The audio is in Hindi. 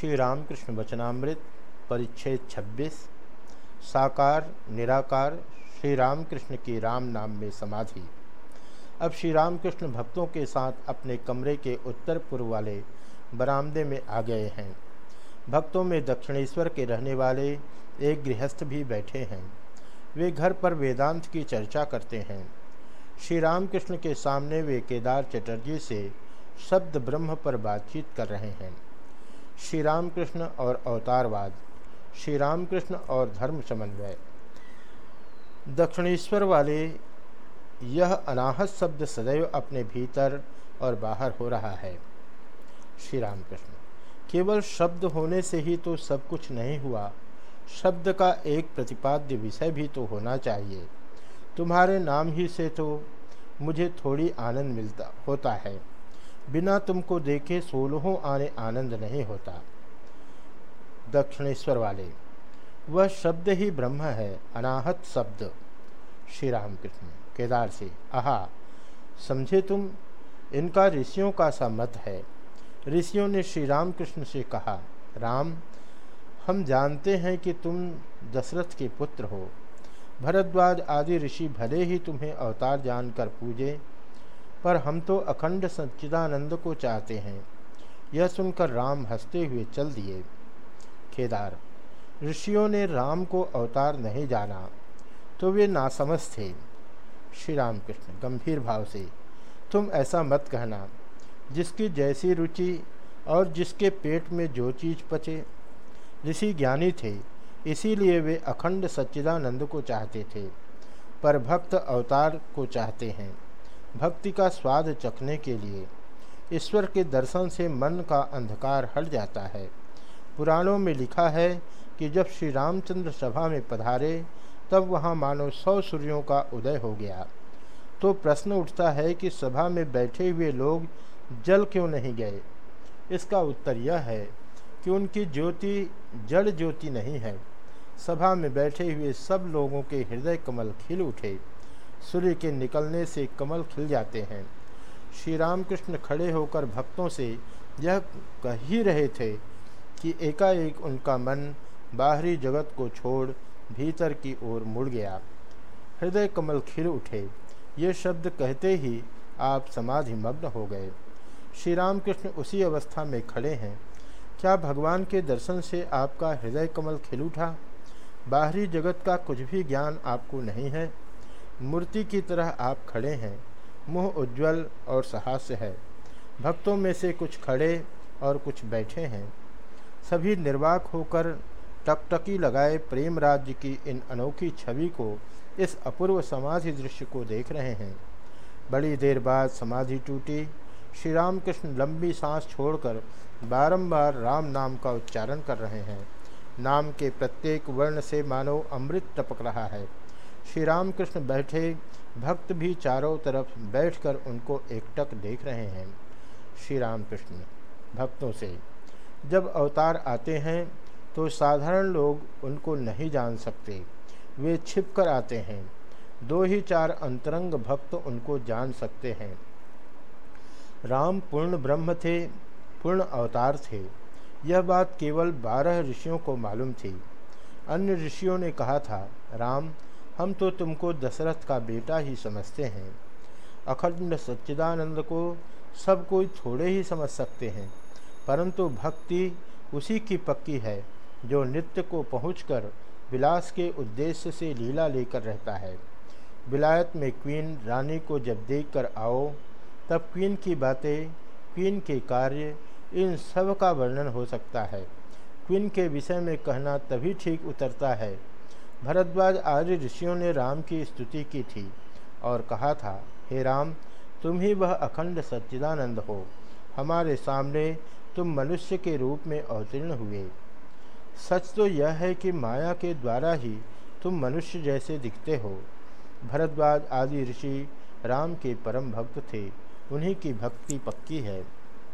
श्री रामकृष्ण वचनामृत, परिच्छेद 26 साकार, निराकार, श्री रामकृष्ण की राम नाम में समाधि। अब श्री रामकृष्ण भक्तों के साथ अपने कमरे के उत्तर पूर्व वाले बरामदे में आ गए हैं। भक्तों में दक्षिणेश्वर के रहने वाले एक गृहस्थ भी बैठे हैं। वे घर पर वेदांत की चर्चा करते हैं। श्री रामकृष्ण के सामने वे केदार चटर्जी से शब्द ब्रह्म पर बातचीत कर रहे हैं। श्री रामकृष्ण और अवतारवाद श्री रामकृष्ण और धर्म समन्वय। दक्षिणेश्वर वाले, यह अनाहत शब्द सदैव अपने भीतर और बाहर हो रहा है। श्री रामकृष्ण केवल शब्द होने से ही तो सब कुछ नहीं हुआ। शब्द का एक प्रतिपाद्य विषय भी तो होना चाहिए। तुम्हारे नाम ही से तो मुझे थोड़ी आनंद मिलता, होता है। बिना तुमको देखे सोलहों आने आनंद नहीं होता। दक्षिणेश्वर वाले, वह शब्द ही ब्रह्म है, अनाहत शब्द। श्री रामकृष्ण, केदार से, आहा, समझे तुम? इनका ऋषियों का सा मत है। ऋषियों ने श्री रामकृष्ण से कहा, राम, हम जानते हैं कि तुम दशरथ के पुत्र हो। भरद्वाज आदि ऋषि भले ही तुम्हें अवतार जानकर पूजे पर हम तो अखंड सच्चिदानंद को चाहते हैं। यह सुनकर राम हँसते हुए चल दिए। केदार, ऋषियों ने राम को अवतार नहीं जाना तो वे नासमझ थे। श्री राम कृष्ण गंभीर भाव से, तुम ऐसा मत कहना, जिसकी जैसी रुचि और जिसके पेट में जो चीज़ पचे ऋषि ज्ञानी थे, इसीलिए वे अखंड सच्चिदानंद को चाहते थे, पर भक्त अवतार को चाहते हैं। भक्ति का स्वाद चखने के लिए ईश्वर के दर्शन से मन का अंधकार हट जाता है। पुराणों में लिखा है कि जब श्री रामचंद्र सभा में पधारे, तब वहाँ मानो सौ सूर्यों का उदय हो गया। तो प्रश्न उठता है कि सभा में बैठे हुए लोग जल क्यों नहीं गए? इसका उत्तर यह है कि उनकी ज्योति जड़ ज्योति नहीं है। सभा में बैठे हुए सब लोगों के हृदय कमल खिल उठे। सूर्य के निकलने से कमल खिल जाते हैं। श्री रामकृष्ण खड़े होकर भक्तों से यह कह ही रहे थे कि एकाएक उनका मन बाहरी जगत को छोड़ भीतर की ओर मुड़ गया। हृदय कमल खिल उठे। ये शब्द कहते ही आप समाधि मग्न हो गए। श्री रामकृष्ण उसी अवस्था में खड़े हैं। क्या भगवान के दर्शन से आपका हृदय कमल खिल उठा? बाहरी जगत का कुछ भी ज्ञान आपको नहीं है। मूर्ति की तरह आप खड़े हैं। मुँह उज्जवल और सहास्य है। भक्तों में से कुछ खड़े और कुछ बैठे हैं। सभी निर्वाक होकर टकटकी लगाए प्रेम राज्य की इन अनोखी छवि को इस अपूर्व समाधि दृश्य को देख रहे हैं। बड़ी देर बाद समाधि टूटी। श्री रामकृष्ण लंबी सांस छोड़कर बारंबार राम नाम का उच्चारण कर रहे हैं। नाम के प्रत्येक वर्ण से मानो अमृत टपक रहा है। श्री रामकृष्ण बैठे, भक्त भी चारों तरफ़ बैठकर उनको एकटक देख रहे हैं। श्री रामकृष्ण भक्तों से, जब अवतार आते हैं तो साधारण लोग उनको नहीं जान सकते। वे छिप कर आते हैं। दो ही चार अंतरंग भक्त उनको जान सकते हैं। राम पूर्ण ब्रह्म थे, पूर्ण अवतार थे। यह बात केवल बारह ऋषियों को मालूम थी। अन्य ऋषियों ने कहा था, राम हम तो तुमको दशरथ का बेटा ही समझते हैं। अखंड सच्चिदानंद को सब कोई थोड़े ही समझ सकते हैं, परंतु भक्ति उसी की पक्की है जो नित्य को पहुंचकर विलास के उद्देश्य से लीला लेकर रहता है। विलायत में क्वीन रानी को जब देख कर आओ, तब क्वीन की बातें, क्वीन के कार्य, इन सब का वर्णन हो सकता है। क्वीन के विषय में कहना तभी ठीक उतरता है भरद्वाज आर्य ऋषियों ने राम की स्तुति की थी और कहा था, हे राम, तुम ही वह अखंड सच्चिदानंद हो। हमारे सामने तुम मनुष्य के रूप में अवतीर्ण हुए। सच तो यह है कि माया के द्वारा ही तुम मनुष्य जैसे दिखते हो। भरद्वाज आदि ऋषि राम के परम भक्त थे। उन्हीं की भक्ति पक्की है।